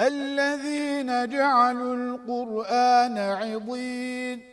الذين جعلوا القرآن عضين.